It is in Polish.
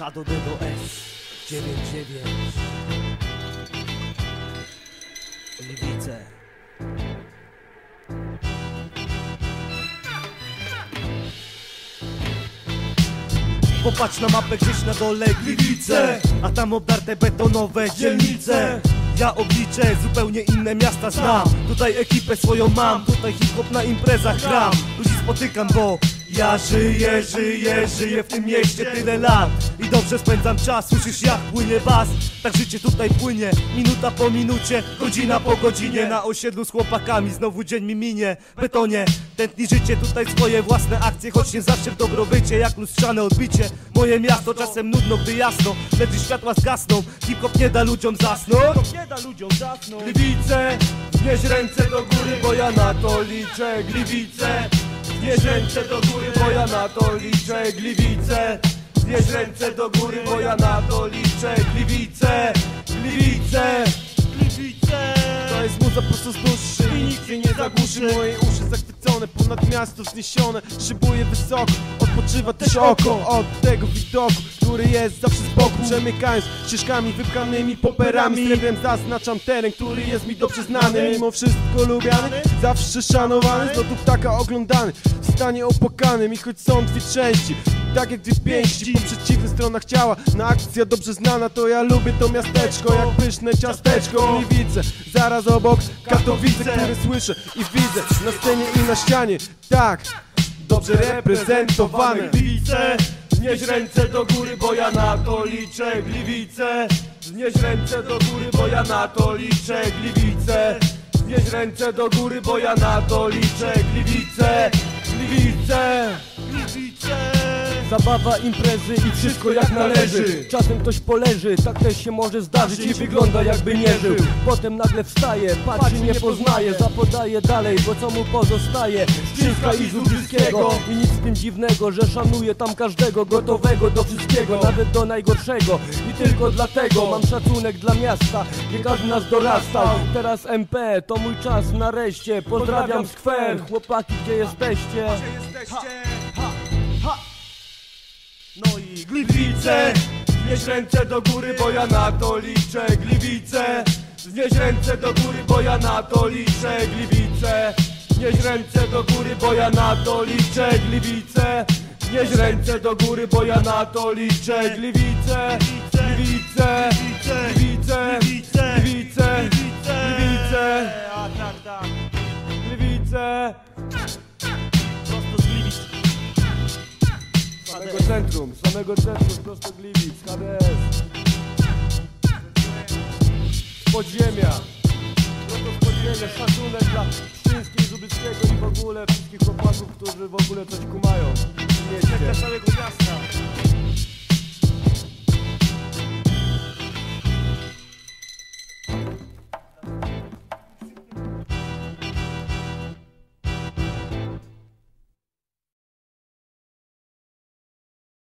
A do D do S. 99 Gliwice Popatrz na mapę gdzieś na dole Gliwice. A tam obdarte betonowe dzielnice. Ja obliczę zupełnie inne miasta znam. Tutaj ekipę swoją mam, tutaj hip-hop na imprezach gram. Ludzi spotykam, bo ja żyję, żyję, żyję w tym mieście tyle lat. I dobrze spędzam czas, słyszysz jak płynie bas. Tak życie tutaj płynie, minuta po minucie, godzina po godzinie. Na osiedlu z chłopakami, znowu dzień mi minie. Betonie, tętni życie tutaj swoje własne akcje. Choć nie zawsze w dobrobycie, jak lustrzane odbicie. Moje miasto czasem nudno, gdy jasno Ledwie światła zgasną, hip-hop nie da ludziom zasnąć. Nie da ludziom zasnąć. Gliwice, wnieś ręce do góry, bo ja na to liczę. Gliwice, wnieś ręce do góry, bo ja na to liczę Gliwice, wnieś ręce do góry, bo ja na to liczę Gliwice, Gliwice. Gliwice. To jest muza prosto z duszy i nikt jej nie zagłuszy Moje uszy ponad miasto wzniesione Szybuje wysoko, odpoczywa też oko Od tego widoku, który jest zawsze z boku Przemykając ścieżkami wypchanymi poperami. Strefem zaznaczam teren, który jest mi dobrze znany Mimo wszystko lubiany, zawsze szanowany Z lotu ptaka oglądany, w stanie opłakanym I choć są dwie części, tak jak dwie pięści Po przeciwnych stronach ciała, na akcja dobrze znana To ja lubię to miasteczko, jak pyszne ciasteczko. Gliwice, zaraz obok Katowice, które słyszę i widzę Na scenie i na ścianie, tak Dobrze reprezentowane. Gliwice, wnieś ręce do góry, bo ja na to liczę. Gliwice, wnieś ręce do góry, bo ja na to liczę. Gliwice, wnieś ręce do góry, bo ja na to liczę. Gliwice Gliwice Zabawa, imprezy i wszystko jak należy. Czasem ktoś poleży, tak też się może zdarzyć I wygląda jakby nie żył. Potem nagle wstaje, patrzy, nie poznaje. Zapodaje dalej, bo co mu pozostaje? Szczyńska i Zubrzyskiego I nic w tym dziwnego, że szanuje tam każdego Gotowego do wszystkiego, nawet do najgorszego. I tylko dlatego mam szacunek dla miasta. Gdzie każdy nas dorastał. Teraz MP, to mój czas. Nareszcie Pozdrawiam skwer, chłopaki gdzie jesteście? No i Gliwice, wnieś ręce do góry, bo ja na to liczę. Gliwice, wnieś ręce do góry, bo ja na to liczę. Gliwice, wnieś ręce do góry, bo ja na to liczę. Gliwice, wnieś ręce do góry, bo ja na to liczę. Gliwice, Gliwice, Gliwice, centrum, samego centrum, prosto Gliwic, Z Podziemia. Prosto z podziemia, szacunek dla Pszczyńskiej, Zubyckiego i w ogóle wszystkich chłopaków, którzy w ogóle coś kumają mieście. Dla całego miasta